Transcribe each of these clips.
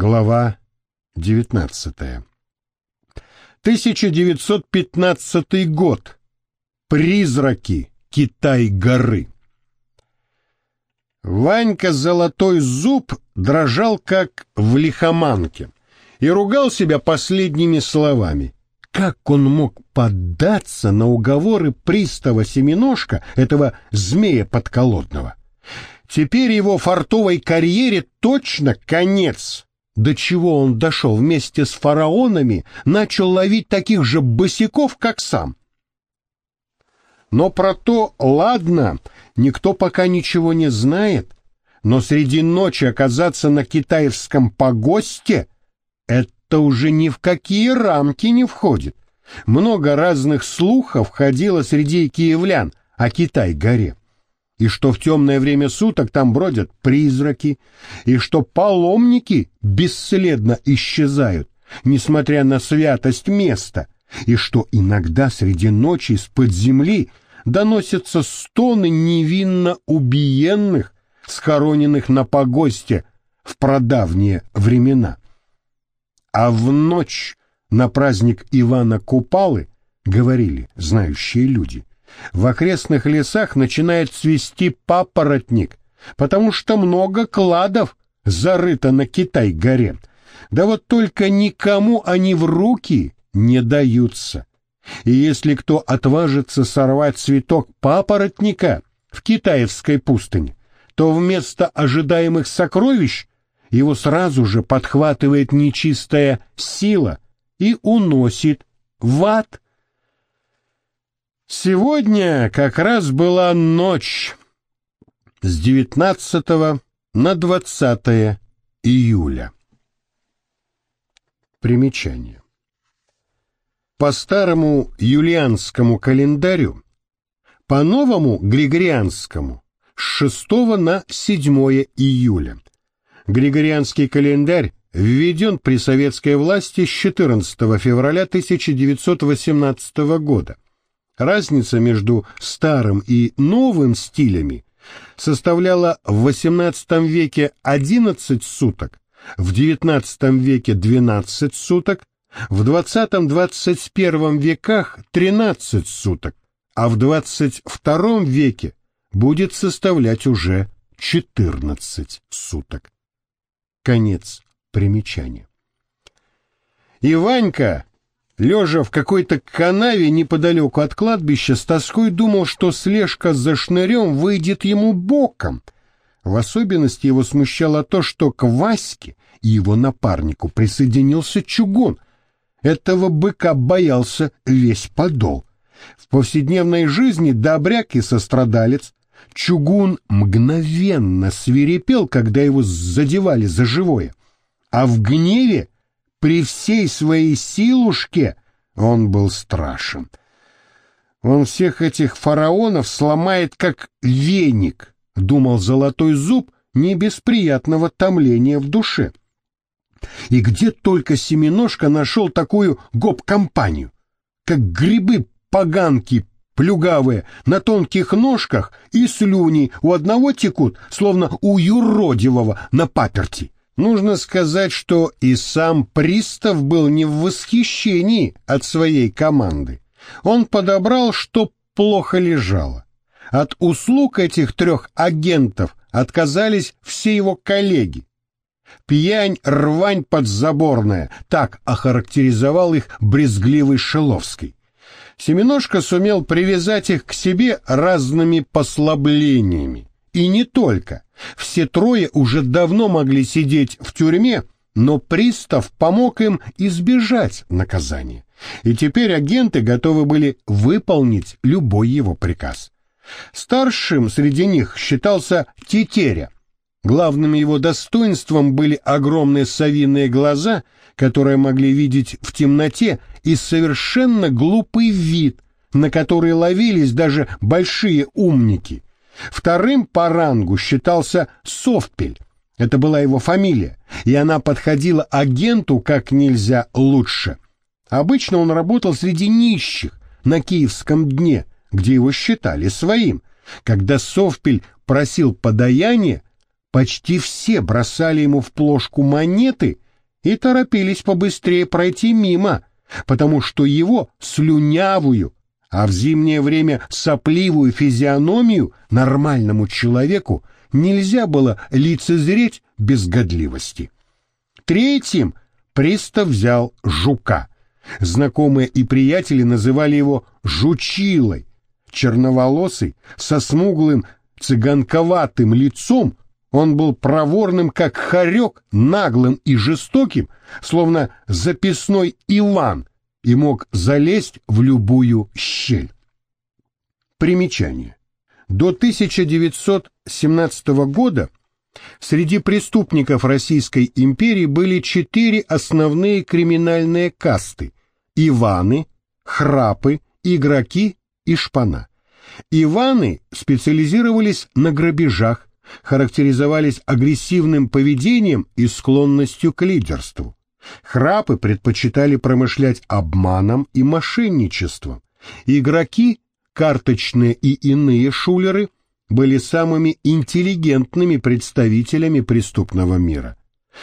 Глава 19. 1915 год. Призраки Китай-горы. Ванька Золотой Зуб дрожал как в лихоманке и ругал себя последними словами. Как он мог поддаться на уговоры пристава Семеножка, этого змея подколодного? Теперь его фартовой карьере точно конец до чего он дошел вместе с фараонами, начал ловить таких же босиков, как сам. Но про то, ладно, никто пока ничего не знает, но среди ночи оказаться на китайском погосте — это уже ни в какие рамки не входит. Много разных слухов ходило среди киевлян о Китай-горе и что в темное время суток там бродят призраки, и что паломники бесследно исчезают, несмотря на святость места, и что иногда среди ночи из-под земли доносятся стоны невинно убиенных, схороненных на погосте в продавние времена. А в ночь на праздник Ивана Купалы говорили знающие люди, в окрестных лесах начинает цвести папоротник, потому что много кладов зарыто на Китай-горе. Да вот только никому они в руки не даются. И если кто отважится сорвать цветок папоротника в китаевской пустыне, то вместо ожидаемых сокровищ его сразу же подхватывает нечистая сила и уносит в ад. Сегодня как раз была ночь с 19 на 20 июля. Примечание. По старому юлианскому календарю, по новому григорианскому с 6 на 7 июля. Григорианский календарь введен при советской власти с 14 февраля 1918 года Разница между старым и новым стилями составляла в XVIII веке 11 суток, в XIX веке 12 суток, в XX-XXI веках 13 суток, а в XXII веке будет составлять уже 14 суток. Конец примечания. И Ванька лежа в какой-то канаве неподалеку от кладбища, с тоской думал, что слежка за шнырем выйдет ему боком. В особенности его смущало то, что к Ваське и его напарнику присоединился чугун. Этого быка боялся весь подол. В повседневной жизни добряк и сострадалец, чугун мгновенно свирепел, когда его задевали за живое, а в гневе при всей своей силушке он был страшен. Он всех этих фараонов сломает, как веник, думал золотой зуб, не без приятного томления в душе. И где только Семеножка нашел такую гоп-компанию, как грибы поганки плюгавые, на тонких ножках и слюни у одного текут, словно у юродивого на паперти. Нужно сказать, что и сам пристав был не в восхищении от своей команды. Он подобрал, что плохо лежало. От услуг этих трех агентов отказались все его коллеги. Пьянь, рвань подзаборная, так охарактеризовал их брезгливый Шиловский. Семеножка сумел привязать их к себе разными послаблениями. И не только. Все трое уже давно могли сидеть в тюрьме, но пристав помог им избежать наказания. И теперь агенты готовы были выполнить любой его приказ. Старшим среди них считался Тетеря. Главным его достоинством были огромные совиные глаза, которые могли видеть в темноте, и совершенно глупый вид, на который ловились даже большие умники – Вторым по рангу считался Совпель. Это была его фамилия, и она подходила агенту как нельзя лучше. Обычно он работал среди нищих на Киевском дне, где его считали своим. Когда Совпель просил подаяние, почти все бросали ему в плошку монеты и торопились побыстрее пройти мимо, потому что его слюнявую, а в зимнее время сопливую физиономию нормальному человеку нельзя было лицезреть без годливости. Третьим пристав взял жука. Знакомые и приятели называли его «жучилой». Черноволосый, со смуглым цыганковатым лицом, он был проворным, как хорек, наглым и жестоким, словно записной Иван, и мог залезть в любую щель. Примечание. До 1917 года среди преступников Российской империи были четыре основные криминальные касты – Иваны, Храпы, Игроки и Шпана. Иваны специализировались на грабежах, характеризовались агрессивным поведением и склонностью к лидерству. Храпы предпочитали промышлять обманом и мошенничеством. Игроки, карточные и иные шулеры, были самыми интеллигентными представителями преступного мира.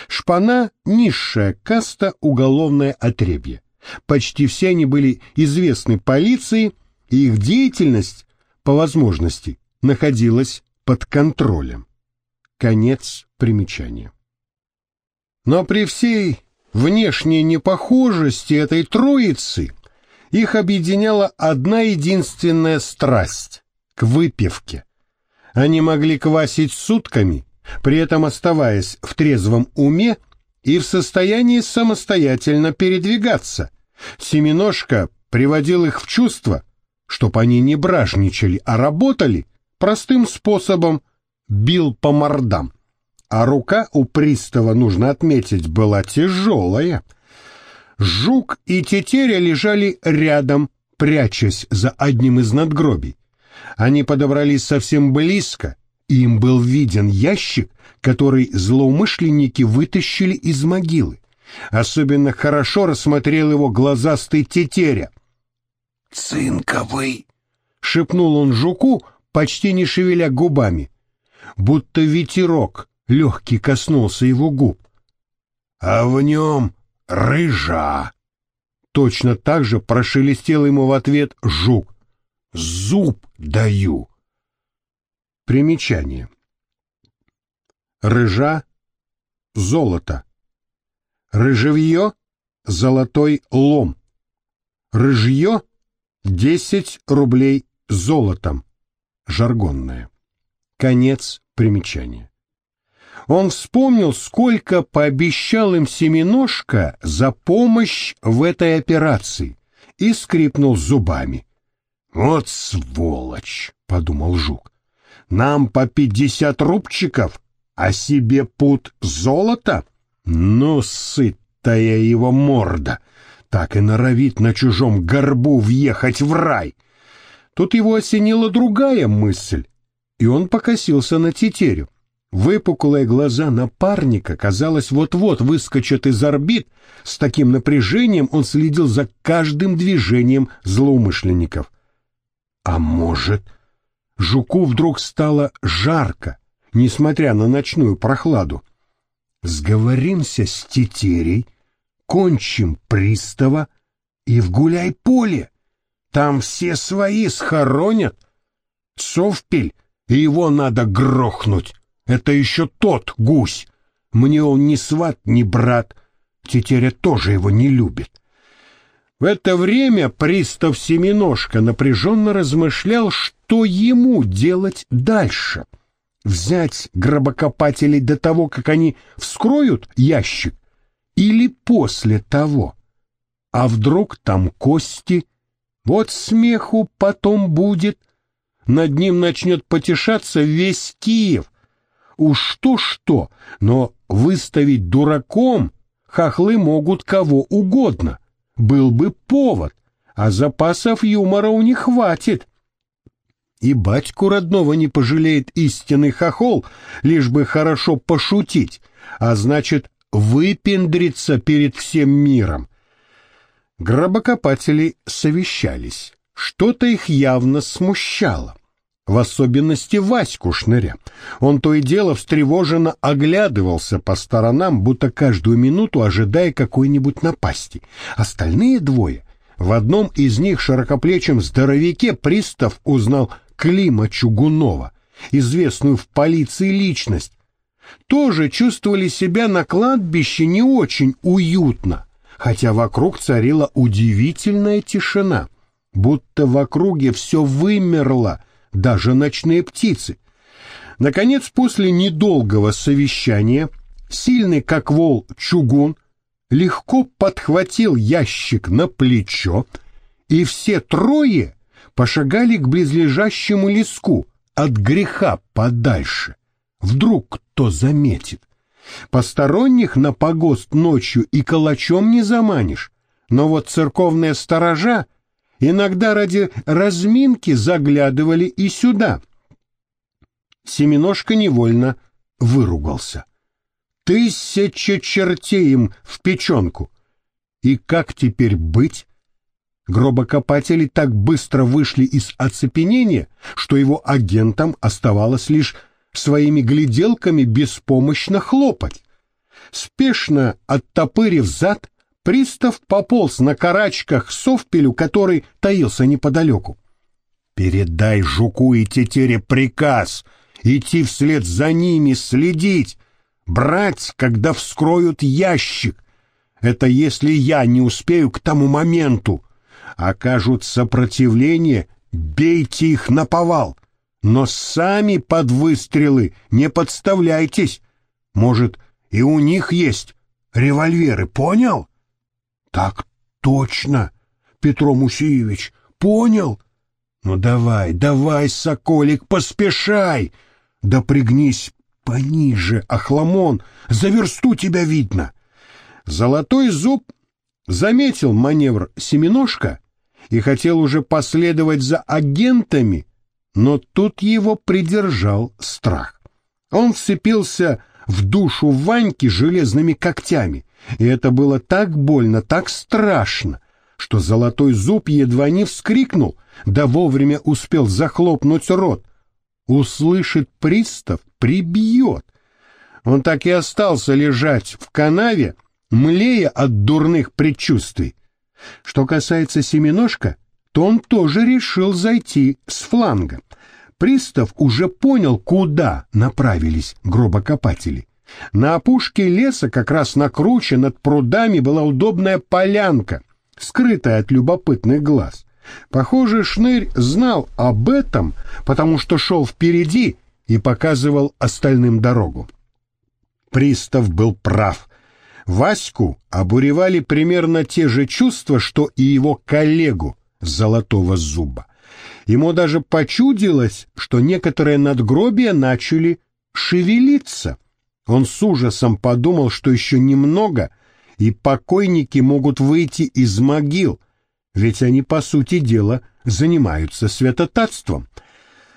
Шпана – низшая каста уголовное отребье. Почти все они были известны полиции, и их деятельность, по возможности, находилась под контролем. Конец примечания. Но при всей внешней непохожести этой троицы их объединяла одна единственная страсть — к выпивке. Они могли квасить сутками, при этом оставаясь в трезвом уме и в состоянии самостоятельно передвигаться. Семеножка приводил их в чувство, чтоб они не бражничали, а работали простым способом, бил по мордам а рука у пристава, нужно отметить, была тяжелая. Жук и тетеря лежали рядом, прячась за одним из надгробий. Они подобрались совсем близко, и им был виден ящик, который злоумышленники вытащили из могилы. Особенно хорошо рассмотрел его глазастый тетеря. «Цинковый!» — шепнул он жуку, почти не шевеля губами. Будто ветерок легкий коснулся его губ. А в нем рыжа. Точно так же прошелестел ему в ответ жук. Зуб даю. Примечание. Рыжа — золото. Рыжевье — золотой лом. Рыжье — десять рублей золотом. Жаргонное. Конец примечания он вспомнил, сколько пообещал им Семеножка за помощь в этой операции и скрипнул зубами. «Вот сволочь!» — подумал Жук. «Нам по пятьдесят рубчиков, а себе пут золота? Ну, сытая его морда! Так и норовит на чужом горбу въехать в рай!» Тут его осенила другая мысль, и он покосился на тетерю. Выпуклые глаза напарника, казалось, вот-вот выскочат из орбит. С таким напряжением он следил за каждым движением злоумышленников. А может, жуку вдруг стало жарко, несмотря на ночную прохладу. Сговоримся с тетерей, кончим пристава и в гуляй-поле. Там все свои схоронят. Совпель, его надо грохнуть. Это еще тот гусь. Мне он ни сват, ни брат. Тетеря тоже его не любит. В это время пристав Семеножка напряженно размышлял, что ему делать дальше. Взять гробокопателей до того, как они вскроют ящик, или после того? А вдруг там кости? Вот смеху потом будет. Над ним начнет потешаться весь Киев, Уж что-что, но выставить дураком хохлы могут кого угодно. Был бы повод, а запасов юмора у них хватит. И батьку родного не пожалеет истинный хохол, лишь бы хорошо пошутить, а значит выпендриться перед всем миром. Гробокопатели совещались. Что-то их явно смущало. В особенности Ваську Шныря. Он то и дело встревоженно оглядывался по сторонам, будто каждую минуту ожидая какой-нибудь напасти. Остальные двое, в одном из них широкоплечем здоровяке пристав узнал Клима Чугунова, известную в полиции личность, тоже чувствовали себя на кладбище не очень уютно, хотя вокруг царила удивительная тишина, будто в округе все вымерло, даже ночные птицы. Наконец, после недолгого совещания, сильный как вол чугун легко подхватил ящик на плечо, и все трое пошагали к близлежащему леску от греха подальше. Вдруг кто заметит. Посторонних на погост ночью и калачом не заманишь, но вот церковные сторожа иногда ради разминки заглядывали и сюда. Семеножка невольно выругался. Тысяча чертей им в печенку. И как теперь быть? Гробокопатели так быстро вышли из оцепенения, что его агентам оставалось лишь своими гляделками беспомощно хлопать. Спешно оттопырив зад, пристав пополз на карачках совпелю, который таился неподалеку. «Передай жуку и тетере приказ, идти вслед за ними, следить, брать, когда вскроют ящик. Это если я не успею к тому моменту. Окажут сопротивление, бейте их на повал но сами под выстрелы не подставляйтесь. Может, и у них есть револьверы, понял? Так точно, Петро Мусиевич, понял? Ну давай, давай, соколик, поспешай. Да пригнись пониже, Ахламон, за версту тебя видно. Золотой зуб заметил маневр Семеножка и хотел уже последовать за агентами, но тут его придержал страх. Он вцепился в душу Ваньки железными когтями, и это было так больно, так страшно, что золотой зуб едва не вскрикнул, да вовремя успел захлопнуть рот. Услышит пристав, прибьет. Он так и остался лежать в канаве, млея от дурных предчувствий. Что касается семеножка, то он тоже решил зайти с фланга. Пристав уже понял, куда направились гробокопатели. На опушке леса, как раз на круче над прудами, была удобная полянка, скрытая от любопытных глаз. Похоже, Шнырь знал об этом, потому что шел впереди и показывал остальным дорогу. Пристав был прав. Ваську обуревали примерно те же чувства, что и его коллегу, золотого зуба. Ему даже почудилось, что некоторые надгробия начали шевелиться. Он с ужасом подумал, что еще немного, и покойники могут выйти из могил, ведь они, по сути дела, занимаются святотатством.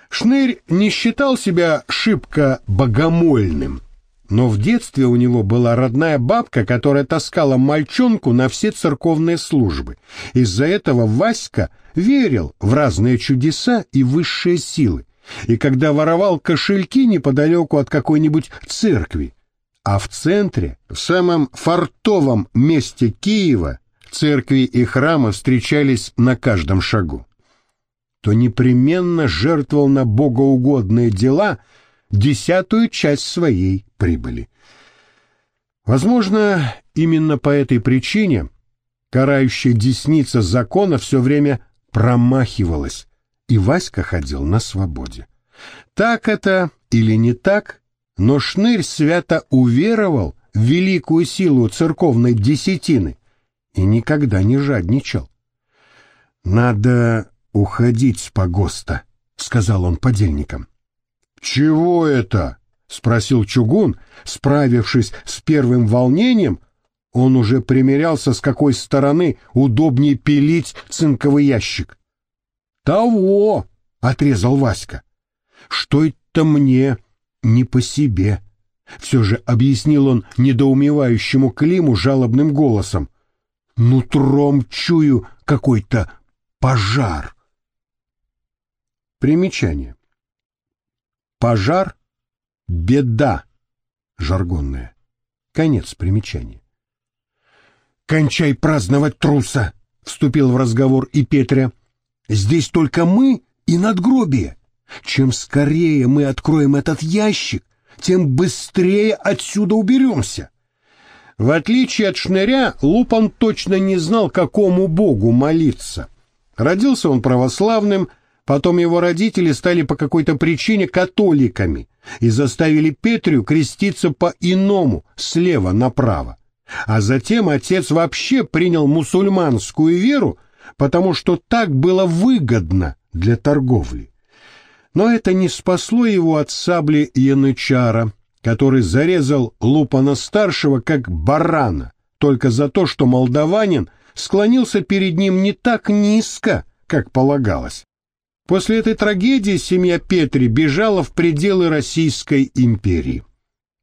Шнырь не считал себя шибко богомольным, но в детстве у него была родная бабка, которая таскала мальчонку на все церковные службы. Из-за этого Васька верил в разные чудеса и высшие силы. И когда воровал кошельки неподалеку от какой-нибудь церкви, а в центре, в самом фартовом месте Киева, церкви и храмы встречались на каждом шагу, то непременно жертвовал на богоугодные дела – десятую часть своей прибыли. Возможно, именно по этой причине карающая десница закона все время промахивалась, и Васька ходил на свободе. Так это или не так, но Шнырь свято уверовал в великую силу церковной десятины и никогда не жадничал. «Надо уходить с погоста», — сказал он подельникам. «Чего это?» — спросил Чугун, справившись с первым волнением. Он уже примерялся, с какой стороны удобнее пилить цинковый ящик. «Того!» — отрезал Васька. «Что это мне не по себе?» Все же объяснил он недоумевающему Климу жалобным голосом. «Нутром чую какой-то пожар». Примечание. Пожар — беда жаргонная. Конец примечания. «Кончай праздновать труса!» — вступил в разговор и Петря. «Здесь только мы и надгробие. Чем скорее мы откроем этот ящик, тем быстрее отсюда уберемся». В отличие от шныря, Лупан точно не знал, какому богу молиться. Родился он православным, потом его родители стали по какой-то причине католиками и заставили Петрю креститься по-иному, слева направо. А затем отец вообще принял мусульманскую веру, потому что так было выгодно для торговли. Но это не спасло его от сабли Янычара, который зарезал Лупана-старшего как барана, только за то, что молдаванин склонился перед ним не так низко, как полагалось. После этой трагедии семья Петри бежала в пределы Российской империи.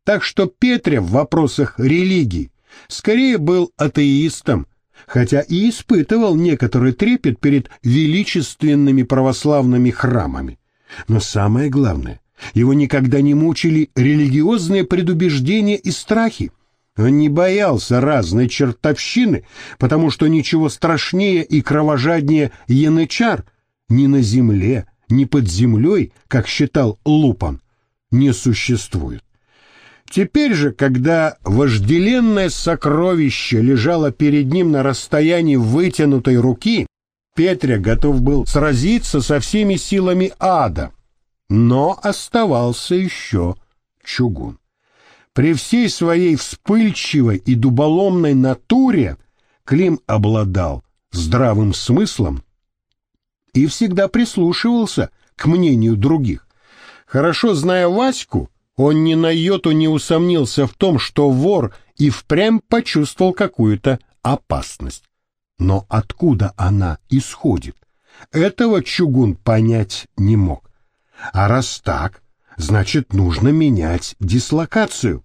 Так что Петря в вопросах религии скорее был атеистом, хотя и испытывал некоторый трепет перед величественными православными храмами. Но самое главное, его никогда не мучили религиозные предубеждения и страхи. Он не боялся разной чертовщины, потому что ничего страшнее и кровожаднее янычар ни на земле, ни под землей, как считал Лупан, не существует. Теперь же, когда вожделенное сокровище лежало перед ним на расстоянии вытянутой руки, Петря готов был сразиться со всеми силами ада, но оставался еще чугун. При всей своей вспыльчивой и дуболомной натуре Клим обладал здравым смыслом и всегда прислушивался к мнению других. Хорошо зная Ваську, он ни на йоту не усомнился в том, что вор и впрямь почувствовал какую-то опасность. Но откуда она исходит? Этого Чугун понять не мог. А раз так, значит, нужно менять дислокацию.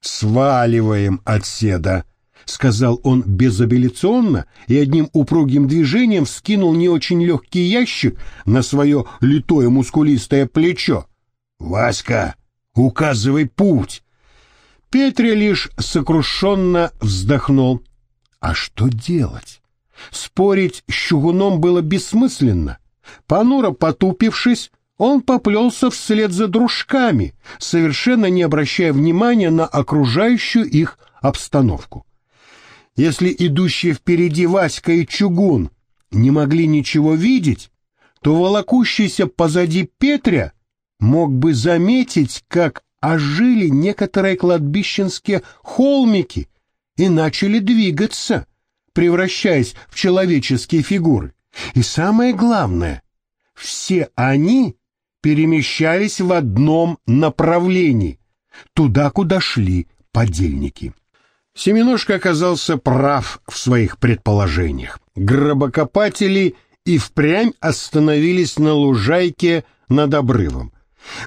«Сваливаем отседа», — сказал он безапелляционно и одним упругим движением скинул не очень легкий ящик на свое литое мускулистое плечо. «Васька, указывай путь!» Петре лишь сокрушенно вздохнул. А что делать? Спорить с чугуном было бессмысленно. Понуро потупившись, он поплелся вслед за дружками, совершенно не обращая внимания на окружающую их обстановку. Если идущие впереди Васька и Чугун не могли ничего видеть, то волокущийся позади Петря мог бы заметить, как ожили некоторые кладбищенские холмики и начали двигаться, превращаясь в человеческие фигуры. И самое главное, все они перемещались в одном направлении, туда, куда шли подельники. Семеножка оказался прав в своих предположениях. Гробокопатели и впрямь остановились на лужайке над обрывом.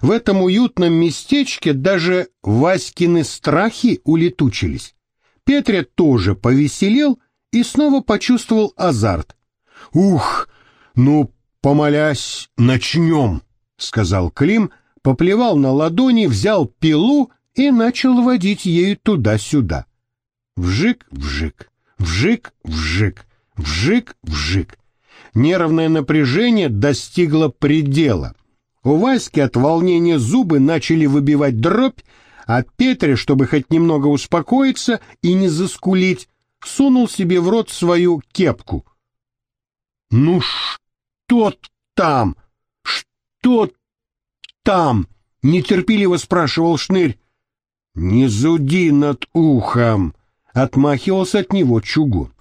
В этом уютном местечке даже Васькины страхи улетучились. Петря тоже повеселел и снова почувствовал азарт. «Ух, ну, помолясь, начнем!» — сказал Клим, поплевал на ладони, взял пилу и начал водить ею туда-сюда. Вжик-вжик, вжик-вжик, вжик-вжик. Нервное напряжение достигло предела. У Васьки от волнения зубы начали выбивать дробь, а Петре, чтобы хоть немного успокоиться и не заскулить, сунул себе в рот свою кепку. «Ну что там? Что там?» — нетерпеливо спрашивал Шнырь. «Не зуди над ухом!» отмахивался от него чугун.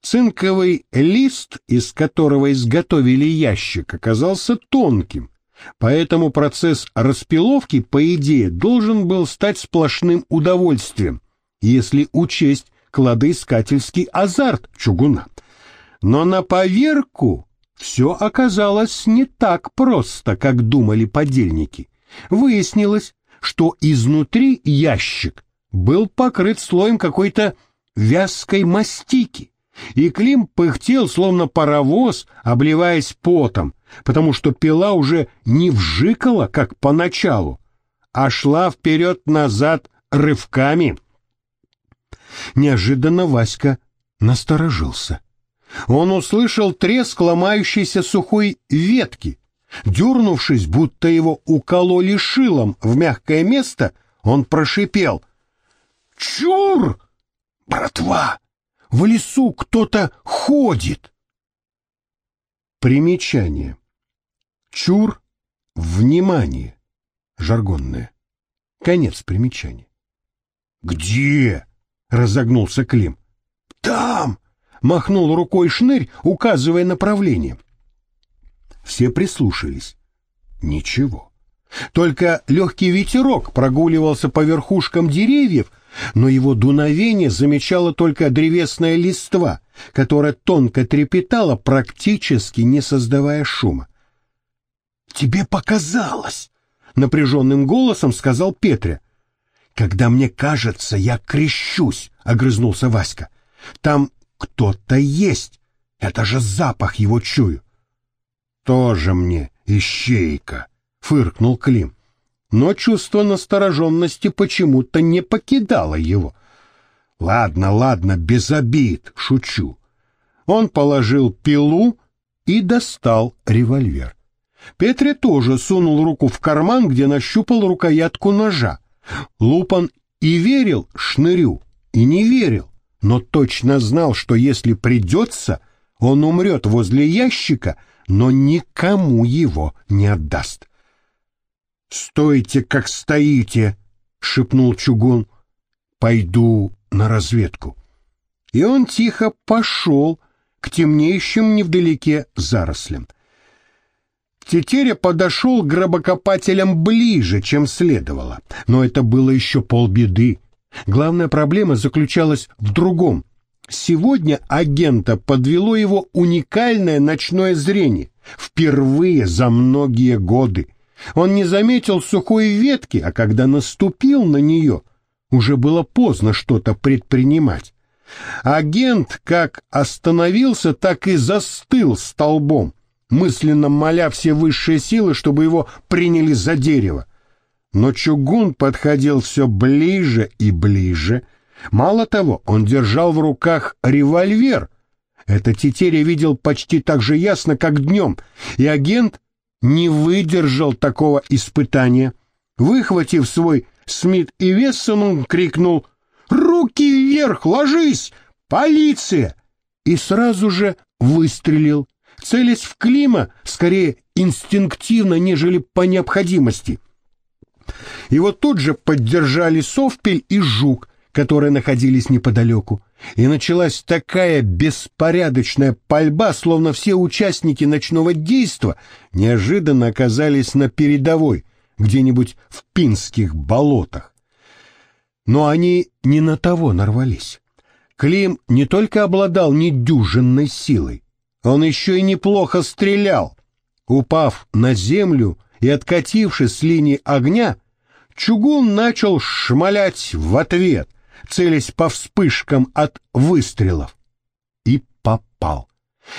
Цинковый лист, из которого изготовили ящик, оказался тонким, поэтому процесс распиловки, по идее, должен был стать сплошным удовольствием, если учесть кладоискательский азарт чугуна. Но на поверку все оказалось не так просто, как думали подельники. Выяснилось, что изнутри ящик был покрыт слоем какой-то вязкой мастики, и Клим пыхтел, словно паровоз, обливаясь потом, потому что пила уже не вжикала, как поначалу, а шла вперед-назад рывками. Неожиданно Васька насторожился. Он услышал треск ломающейся сухой ветки. Дернувшись, будто его укололи шилом в мягкое место, он прошипел. «Чур! Братва! В лесу кто-то ходит!» Примечание. Чур — внимание, жаргонное. Конец примечания. «Где?» — разогнулся Клим. «Там!» — махнул рукой шнырь, указывая направление. Все прислушались. Ничего. Только легкий ветерок прогуливался по верхушкам деревьев, но его дуновение замечала только древесная листва, которая тонко трепетала, практически не создавая шума. «Тебе показалось!» — напряженным голосом сказал Петря. «Когда мне кажется, я крещусь», — огрызнулся Васька. «Там кто-то есть. Это же запах его чую». «Тоже мне ищейка», — фыркнул Клим. Но чувство настороженности почему-то не покидало его. «Ладно, ладно, без обид, шучу». Он положил пилу и достал револьвер. Петре тоже сунул руку в карман, где нащупал рукоятку ножа. Лупан и верил шнырю, и не верил, но точно знал, что если придется, он умрет возле ящика, но никому его не отдаст. «Стойте, как стоите!» — шепнул Чугун. «Пойду на разведку». И он тихо пошел к темнеющим невдалеке зарослям. Тетеря подошел к гробокопателям ближе, чем следовало, но это было еще полбеды. Главная проблема заключалась в другом. Сегодня агента подвело его уникальное ночное зрение, впервые за многие годы. Он не заметил сухой ветки, а когда наступил на нее, уже было поздно что-то предпринимать. Агент как остановился, так и застыл столбом мысленно моля все высшие силы, чтобы его приняли за дерево. Но чугун подходил все ближе и ближе. Мало того, он держал в руках револьвер. Это Тетеря видел почти так же ясно, как днем, и агент не выдержал такого испытания. Выхватив свой Смит и Вессон, он крикнул «Руки вверх, ложись! Полиция!» и сразу же выстрелил целясь в Клима скорее инстинктивно, нежели по необходимости. Его тут же поддержали Совпель и Жук, которые находились неподалеку, и началась такая беспорядочная пальба, словно все участники ночного действа неожиданно оказались на передовой, где-нибудь в Пинских болотах. Но они не на того нарвались. Клим не только обладал недюжинной силой, он еще и неплохо стрелял. Упав на землю и откатившись с линии огня, чугун начал шмалять в ответ, целясь по вспышкам от выстрелов. И попал.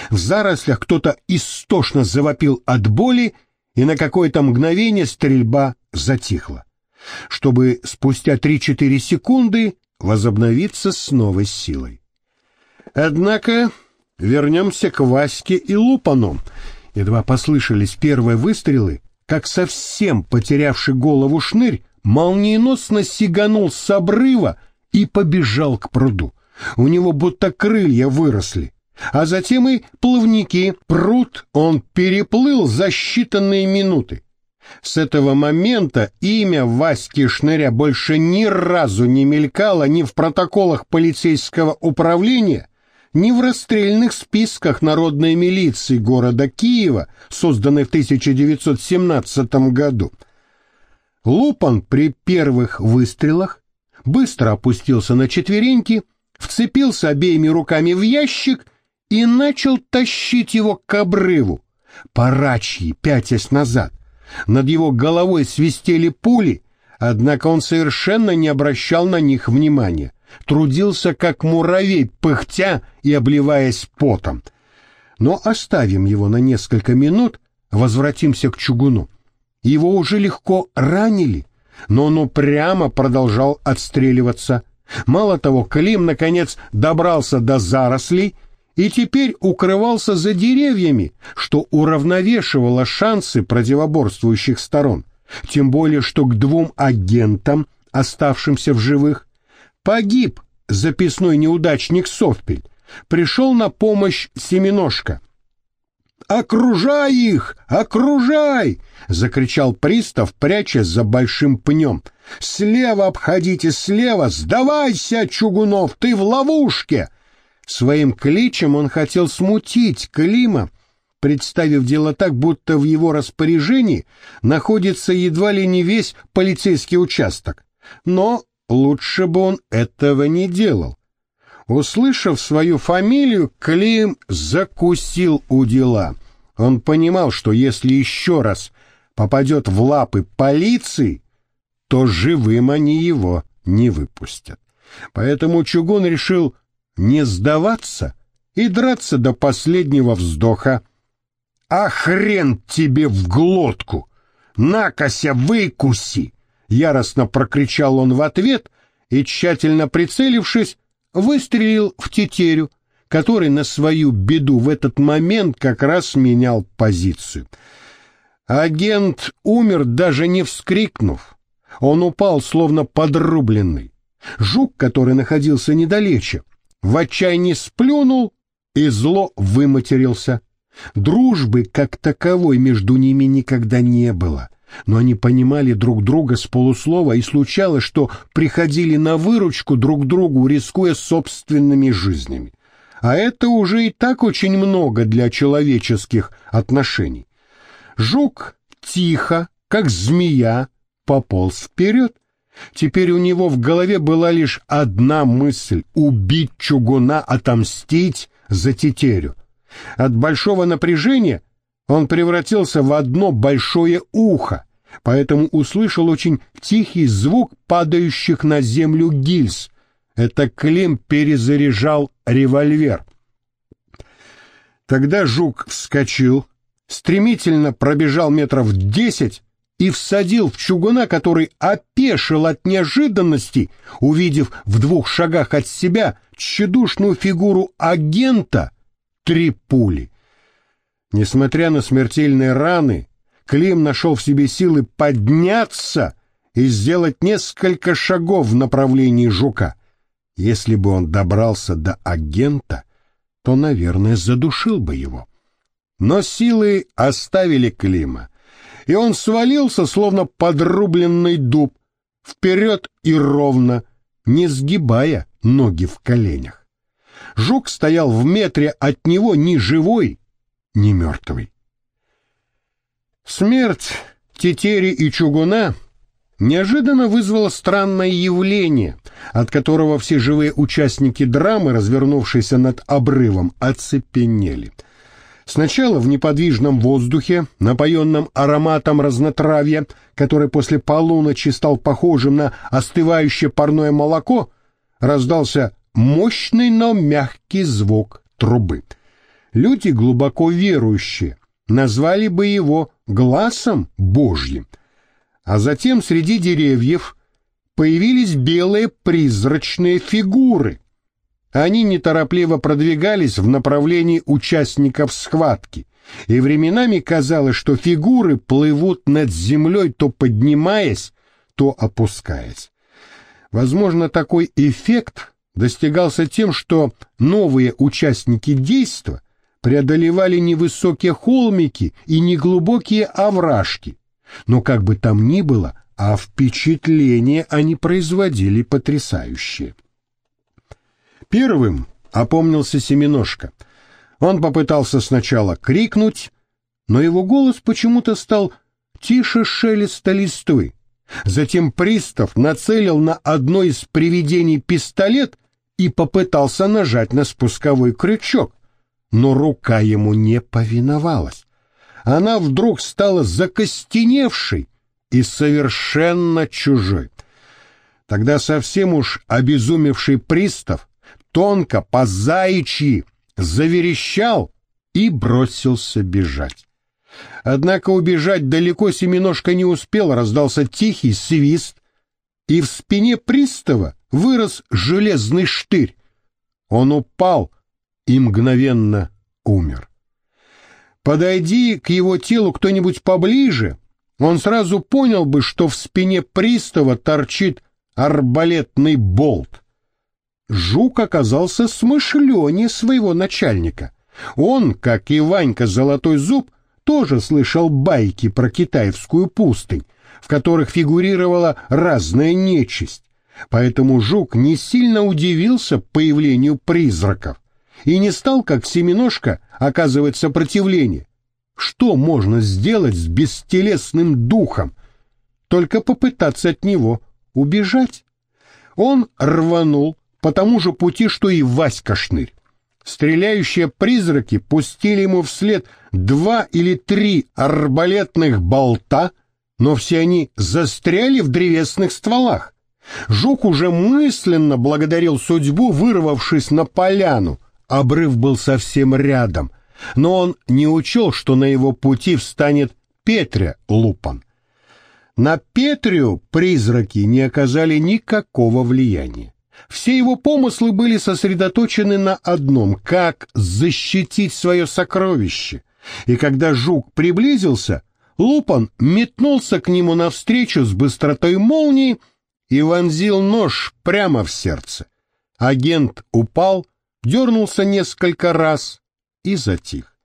В зарослях кто-то истошно завопил от боли, и на какое-то мгновение стрельба затихла, чтобы спустя 3-4 секунды возобновиться с новой силой. Однако Вернемся к Ваське и Лупану. Едва послышались первые выстрелы, как совсем потерявший голову шнырь молниеносно сиганул с обрыва и побежал к пруду. У него будто крылья выросли. А затем и плавники. Пруд он переплыл за считанные минуты. С этого момента имя Васьки Шныря больше ни разу не мелькало ни в протоколах полицейского управления, ни в расстрельных списках народной милиции города Киева, созданной в 1917 году. Лупан при первых выстрелах быстро опустился на четвереньки, вцепился обеими руками в ящик и начал тащить его к обрыву, парачьи, пятясь назад. Над его головой свистели пули, однако он совершенно не обращал на них внимания трудился как муравей, пыхтя и обливаясь потом. Но оставим его на несколько минут, возвратимся к чугуну. Его уже легко ранили, но он упрямо продолжал отстреливаться. Мало того, Клим, наконец, добрался до зарослей и теперь укрывался за деревьями, что уравновешивало шансы противоборствующих сторон. Тем более, что к двум агентам, оставшимся в живых, погиб записной неудачник Совпель, пришел на помощь Семеножка. «Окружай их! Окружай!» — закричал пристав, прячась за большим пнем. «Слева обходите, слева! Сдавайся, Чугунов, ты в ловушке!» Своим кличем он хотел смутить Клима, представив дело так, будто в его распоряжении находится едва ли не весь полицейский участок. Но лучше бы он этого не делал. Услышав свою фамилию, Клим закусил у дела. Он понимал, что если еще раз попадет в лапы полиции, то живым они его не выпустят. Поэтому Чугун решил не сдаваться и драться до последнего вздоха. «А хрен тебе в глотку! Накося, выкуси!» Яростно прокричал он в ответ и, тщательно прицелившись, выстрелил в тетерю, который на свою беду в этот момент как раз менял позицию. Агент умер, даже не вскрикнув. Он упал, словно подрубленный. Жук, который находился недалече, в отчаянии сплюнул и зло выматерился. Дружбы как таковой между ними никогда не было, но они понимали друг друга с полуслова, и случалось, что приходили на выручку друг другу, рискуя собственными жизнями. А это уже и так очень много для человеческих отношений. Жук тихо, как змея, пополз вперед. Теперь у него в голове была лишь одна мысль — убить чугуна, отомстить за тетерю. От большого напряжения он превратился в одно большое ухо, поэтому услышал очень тихий звук падающих на землю гильз. Это Клим перезаряжал револьвер. Тогда жук вскочил, стремительно пробежал метров десять и всадил в чугуна, который опешил от неожиданности, увидев в двух шагах от себя тщедушную фигуру агента, три пули. Несмотря на смертельные раны, Клим нашел в себе силы подняться и сделать несколько шагов в направлении жука. Если бы он добрался до агента, то, наверное, задушил бы его. Но силы оставили Клима и он свалился, словно подрубленный дуб, вперед и ровно, не сгибая ноги в коленях. Жук стоял в метре от него ни живой, ни мертвый. Смерть Тетери и Чугуна неожиданно вызвала странное явление, от которого все живые участники драмы, развернувшиеся над обрывом, оцепенели — Сначала в неподвижном воздухе, напоенном ароматом разнотравья, который после полуночи стал похожим на остывающее парное молоко, раздался мощный, но мягкий звук трубы. Люди, глубоко верующие, назвали бы его глазом Божьим. А затем среди деревьев появились белые призрачные фигуры, они неторопливо продвигались в направлении участников схватки, и временами казалось, что фигуры плывут над землей, то поднимаясь, то опускаясь. Возможно, такой эффект достигался тем, что новые участники действа преодолевали невысокие холмики и неглубокие овражки, но как бы там ни было, а впечатление они производили потрясающее. Первым опомнился Семеножка. Он попытался сначала крикнуть, но его голос почему-то стал тише шелеста листвы. Затем пристав нацелил на одно из привидений пистолет и попытался нажать на спусковой крючок, но рука ему не повиновалась. Она вдруг стала закостеневшей и совершенно чужой. Тогда совсем уж обезумевший пристав тонко, по заячьи, заверещал и бросился бежать. Однако убежать далеко Семеножка не успел, раздался тихий свист, и в спине пристава вырос железный штырь. Он упал и мгновенно умер. Подойди к его телу кто-нибудь поближе, он сразу понял бы, что в спине пристава торчит арбалетный болт. Жук оказался смышленнее своего начальника. Он, как и Ванька Золотой Зуб, тоже слышал байки про китайскую пустынь, в которых фигурировала разная нечисть. Поэтому Жук не сильно удивился появлению призраков и не стал, как Семеножка, оказывать сопротивление. Что можно сделать с бестелесным духом? Только попытаться от него убежать. Он рванул по тому же пути, что и Васька Шнырь. Стреляющие призраки пустили ему вслед два или три арбалетных болта, но все они застряли в древесных стволах. Жук уже мысленно благодарил судьбу, вырвавшись на поляну. Обрыв был совсем рядом, но он не учел, что на его пути встанет Петря Лупан. На Петрю призраки не оказали никакого влияния. Все его помыслы были сосредоточены на одном — как защитить свое сокровище. И когда жук приблизился, Лупан метнулся к нему навстречу с быстротой молнии и вонзил нож прямо в сердце. Агент упал, дернулся несколько раз и затих.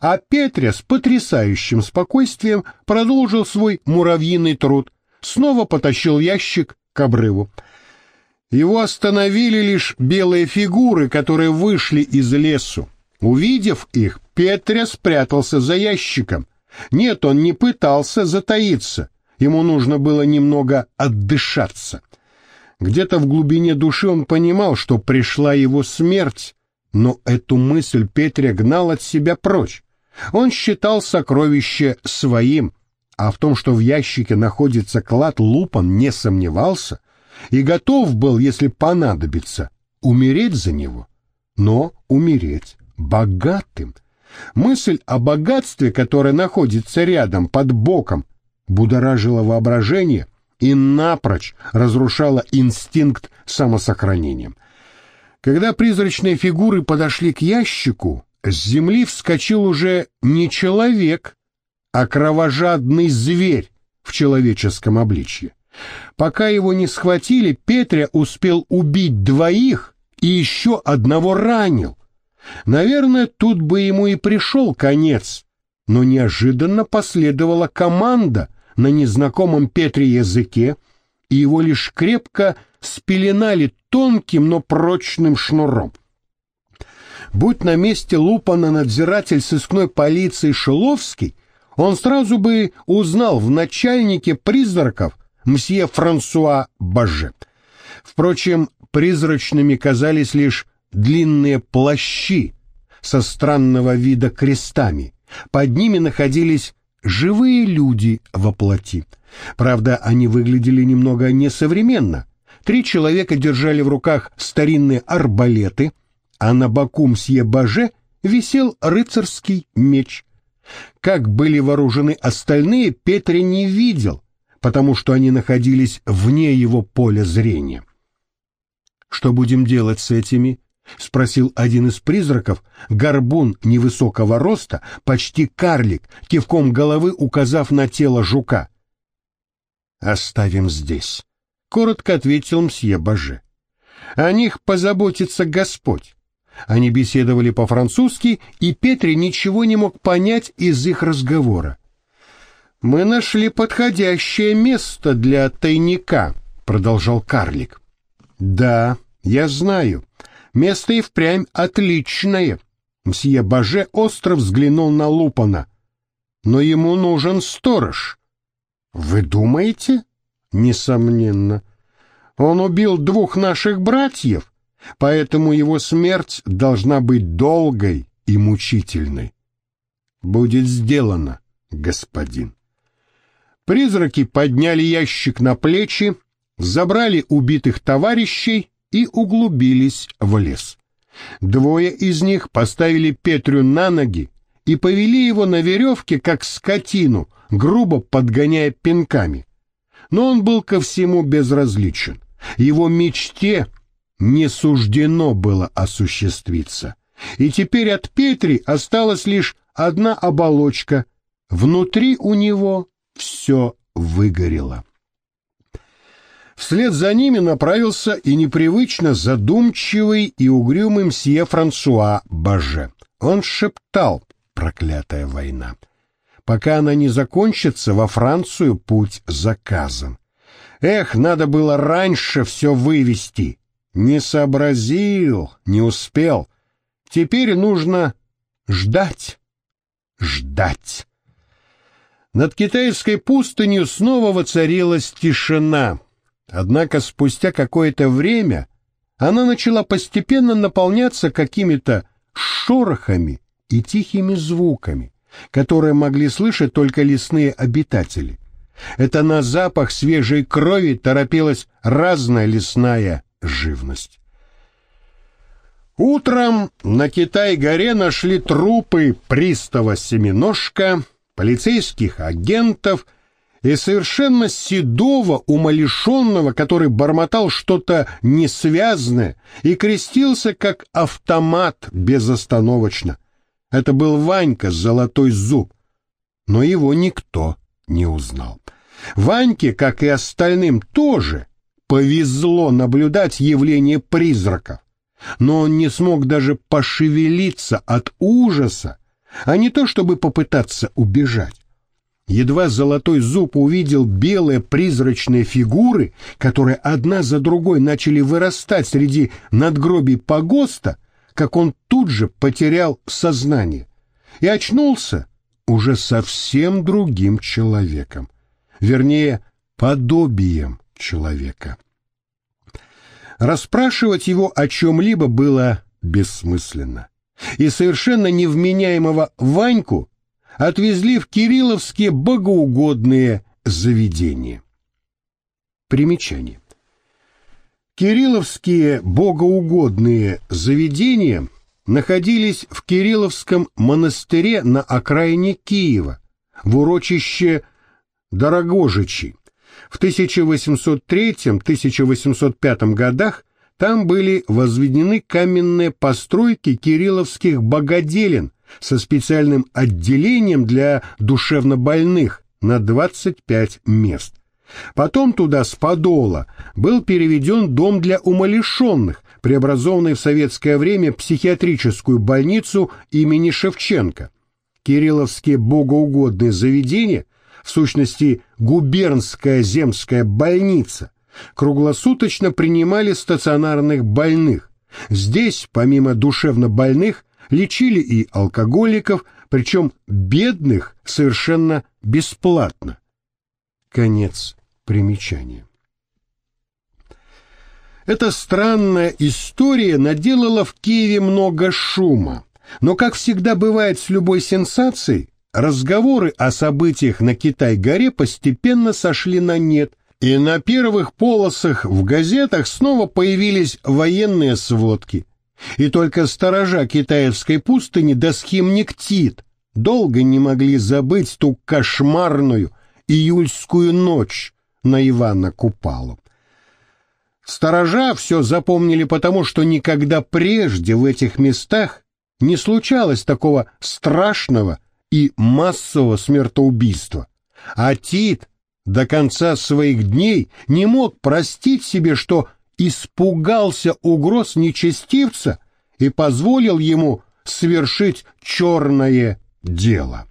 А Петря с потрясающим спокойствием продолжил свой муравьиный труд, снова потащил ящик к обрыву. Его остановили лишь белые фигуры, которые вышли из лесу. Увидев их, Петря спрятался за ящиком. Нет, он не пытался затаиться. Ему нужно было немного отдышаться. Где-то в глубине души он понимал, что пришла его смерть, но эту мысль Петря гнал от себя прочь. Он считал сокровище своим, а в том, что в ящике находится клад, Лупан не сомневался и готов был, если понадобится, умереть за него, но умереть богатым. Мысль о богатстве, которое находится рядом, под боком, будоражила воображение и напрочь разрушала инстинкт самосохранения. Когда призрачные фигуры подошли к ящику, с земли вскочил уже не человек, а кровожадный зверь в человеческом обличье. Пока его не схватили, Петря успел убить двоих и еще одного ранил. Наверное, тут бы ему и пришел конец, но неожиданно последовала команда на незнакомом Петре языке, и его лишь крепко спеленали тонким, но прочным шнуром. Будь на месте Лупана надзиратель сыскной полиции Шиловский, он сразу бы узнал в начальнике призраков мсье Франсуа Баже. Впрочем, призрачными казались лишь длинные плащи со странного вида крестами. Под ними находились живые люди во плоти. Правда, они выглядели немного несовременно. Три человека держали в руках старинные арбалеты, а на боку мсье Баже висел рыцарский меч. Как были вооружены остальные, Петре не видел, потому что они находились вне его поля зрения. «Что будем делать с этими?» — спросил один из призраков, горбун невысокого роста, почти карлик, кивком головы указав на тело жука. «Оставим здесь», — коротко ответил мсье Баже. «О них позаботится Господь». Они беседовали по-французски, и Петри ничего не мог понять из их разговора. «Мы нашли подходящее место для тайника», — продолжал карлик. «Да, я знаю. Место и впрямь отличное». Мсье Баже остро взглянул на Лупана. «Но ему нужен сторож». «Вы думаете?» «Несомненно. Он убил двух наших братьев, поэтому его смерть должна быть долгой и мучительной». «Будет сделано, господин». Призраки подняли ящик на плечи, забрали убитых товарищей и углубились в лес. Двое из них поставили Петрю на ноги и повели его на веревке, как скотину, грубо подгоняя пинками. Но он был ко всему безразличен. Его мечте не суждено было осуществиться. И теперь от Петри осталась лишь одна оболочка. Внутри у него все выгорело. Вслед за ними направился и непривычно задумчивый и угрюмый мсье Франсуа Баже. Он шептал «Проклятая война!» Пока она не закончится, во Францию путь заказан. Эх, надо было раньше все вывести. Не сообразил, не успел. Теперь нужно ждать, ждать. Над китайской пустынью снова воцарилась тишина. Однако спустя какое-то время она начала постепенно наполняться какими-то шорохами и тихими звуками, которые могли слышать только лесные обитатели. Это на запах свежей крови торопилась разная лесная живность. Утром на Китай-горе нашли трупы пристава Семеножка, полицейских агентов и совершенно седого, умалишенного, который бормотал что-то несвязное и крестился как автомат безостановочно. Это был Ванька с золотой зуб, но его никто не узнал. Ваньке, как и остальным, тоже повезло наблюдать явление призраков, но он не смог даже пошевелиться от ужаса, а не то чтобы попытаться убежать. Едва золотой зуб увидел белые призрачные фигуры, которые одна за другой начали вырастать среди надгробий погоста, как он тут же потерял сознание и очнулся уже совсем другим человеком, вернее, подобием человека. Расспрашивать его о чем-либо было бессмысленно, и совершенно невменяемого Ваньку отвезли в Кирилловские богоугодные заведения. Примечание. Кирилловские богоугодные заведения находились в Кирилловском монастыре на окраине Киева, в урочище Дорогожичи. В 1803-1805 годах там были возведены каменные постройки кирилловских богоделин со специальным отделением для душевнобольных на 25 мест. Потом туда с Подола был переведен дом для умалишенных, преобразованный в советское время психиатрическую больницу имени Шевченко. Кирилловские богоугодные заведения, в сущности губернская земская больница, круглосуточно принимали стационарных больных. Здесь, помимо душевнобольных, лечили и алкоголиков, причем бедных совершенно бесплатно. Конец примечания. Эта странная история наделала в Киеве много шума, но, как всегда бывает с любой сенсацией, разговоры о событиях на Китай-горе постепенно сошли на нет, и на первых полосах в газетах снова появились военные сводки – и только сторожа китаевской пустыни да схимник Тит долго не могли забыть ту кошмарную июльскую ночь на Ивана Купалу. Сторожа все запомнили потому, что никогда прежде в этих местах не случалось такого страшного и массового смертоубийства. А Тит до конца своих дней не мог простить себе, что испугался угроз нечестивца и позволил ему совершить черное дело.